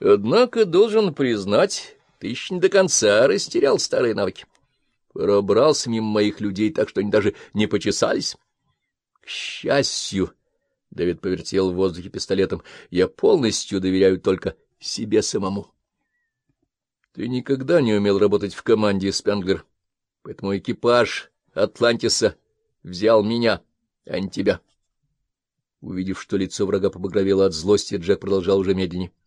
Однако, должен признать, ты еще не до конца растерял старые навыки. Пробрался мимо моих людей так, что они даже не почесались. К счастью, Дэвид повертел в воздухе пистолетом, я полностью доверяю только себе самому. Ты никогда не умел работать в команде, Спенглер, поэтому экипаж Атлантиса взял меня, а не тебя. Увидев, что лицо врага побагровело от злости, Джек продолжал уже медленнее. —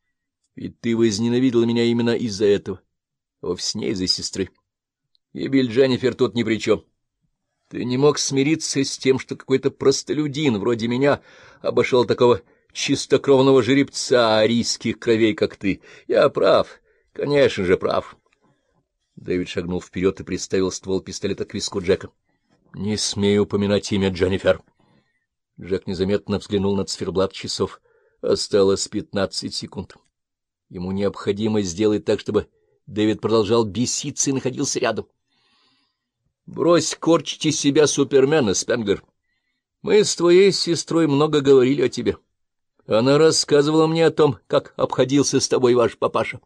Ведь ты возненавидел меня именно из-за этого, а вовсе не из-за сестры. И Билл Дженнифер тут ни при чем. Ты не мог смириться с тем, что какой-то простолюдин вроде меня обошел такого чистокровного жеребца арийских кровей, как ты. Я прав. Конечно же, прав. Дэвид шагнул вперед и приставил ствол пистолета к виску Джека. — Не смею упоминать имя Дженнифер. Джек незаметно взглянул на циферблат часов. Осталось пятнадцать секунд. Ему необходимо сделать так, чтобы Дэвид продолжал беситься и находился рядом. — Брось корчить из себя супермена, Спенглер. Мы с твоей сестрой много говорили о тебе. Она рассказывала мне о том, как обходился с тобой ваш папаша.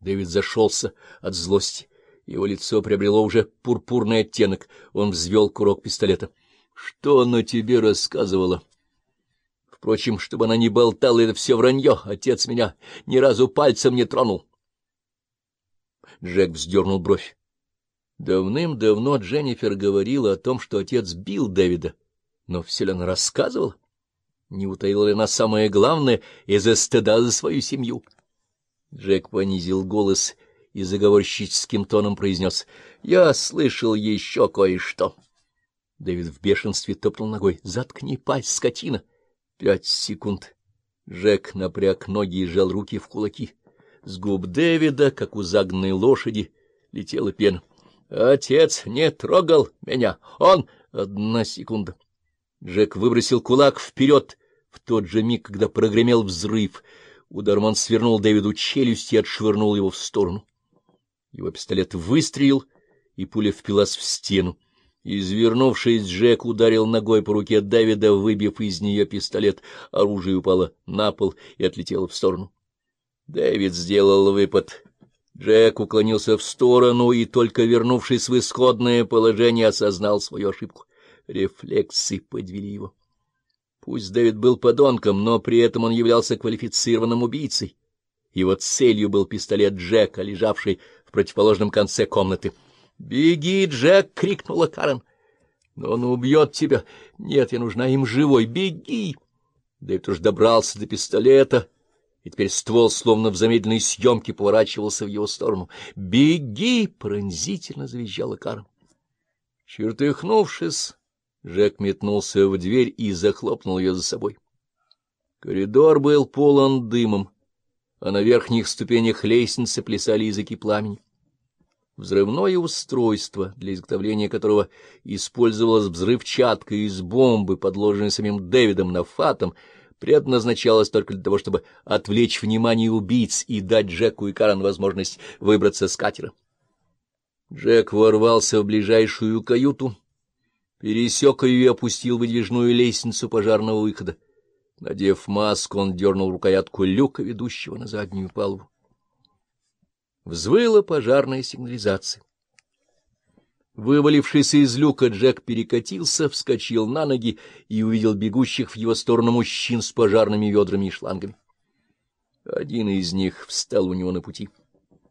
Дэвид зашелся от злости. Его лицо приобрело уже пурпурный оттенок. Он взвел курок пистолета. — Что она тебе рассказывала? Впрочем, чтобы она не болтала, это все вранье. Отец меня ни разу пальцем не тронул. Джек вздернул бровь. Давным-давно Дженнифер говорила о том, что отец бил Дэвида. Но все ли она рассказывала? Не утаила ли она самое главное из-за стыда за свою семью? — Джек понизил голос и заговорщическим тоном произнес. — Я слышал еще кое-что. Дэвид в бешенстве топнул ногой. — Заткни пасть, скотина! Пять секунд. Джек напряг ноги и сжал руки в кулаки. С губ Дэвида, как у загнанной лошади, летела пена. — Отец не трогал меня. Он... Одна секунда. Джек выбросил кулак вперед в тот же миг, когда прогремел взрыв — Ударман свернул Дэвиду челюсть и отшвырнул его в сторону. Его пистолет выстрелил, и пуля впилась в стену. Извернувшись, Джек ударил ногой по руке Дэвида, выбив из нее пистолет. Оружие упало на пол и отлетело в сторону. Дэвид сделал выпад. Джек уклонился в сторону и, только вернувшись в исходное положение, осознал свою ошибку. Рефлексы подвели его. Пусть Дэвид был подонком, но при этом он являлся квалифицированным убийцей. Его целью был пистолет Джека, лежавший в противоположном конце комнаты. «Беги, Джек!» — крикнула Карен. «Но он убьет тебя! Нет, я нужна им живой! Беги!» Дэвид уж добрался до пистолета, и теперь ствол, словно в замедленной съемке, поворачивался в его сторону. «Беги!» — пронзительно завизжала Карен. Чертыхнувшись, Жек метнулся в дверь и захлопнул ее за собой. Коридор был полон дымом, а на верхних ступенях лестницы плясали языки пламени. Взрывное устройство, для изготовления которого использовалась взрывчатка из бомбы, подложенной самим Дэвидом на фатом, предназначалось только для того, чтобы отвлечь внимание убийц и дать Джеку и Карен возможность выбраться с катера. Джек ворвался в ближайшую каюту, пересек ее и опустил выдвижную лестницу пожарного выхода. Надев маску, он дернул рукоятку люка, ведущего на заднюю палубу. Взвыла пожарная сигнализация. Вывалившись из люка, Джек перекатился, вскочил на ноги и увидел бегущих в его сторону мужчин с пожарными ведрами и шлангами. Один из них встал у него на пути.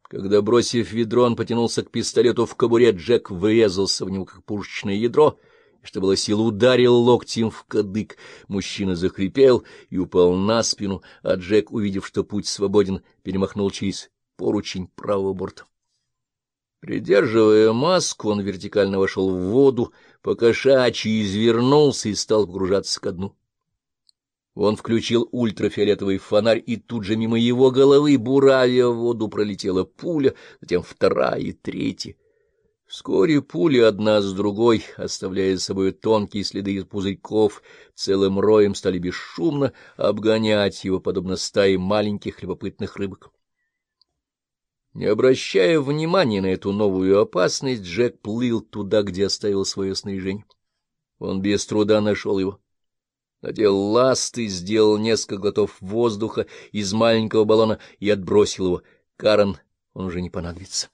Когда, бросив ведро, он потянулся к пистолету в кобуре, Джек врезался в него, как пушечное ядро, что было сил, ударил локтем в кадык. Мужчина захрипел и упал на спину, а Джек, увидев, что путь свободен, перемахнул через поручень правого борта. Придерживая маску, он вертикально вошел в воду, покошачьи извернулся и стал погружаться ко дну. Он включил ультрафиолетовый фонарь, и тут же мимо его головы, буравя в воду, пролетела пуля, затем вторая и третья. Вскоре пули одна с другой, оставляя за собой тонкие следы из пузырьков, целым роем стали бесшумно обгонять его, подобно стае маленьких любопытных рыбок. Не обращая внимания на эту новую опасность, Джек плыл туда, где оставил свое снаряжение. Он без труда нашел его. надел ласты, сделал несколько глотов воздуха из маленького баллона и отбросил его. Карен он уже не понадобится.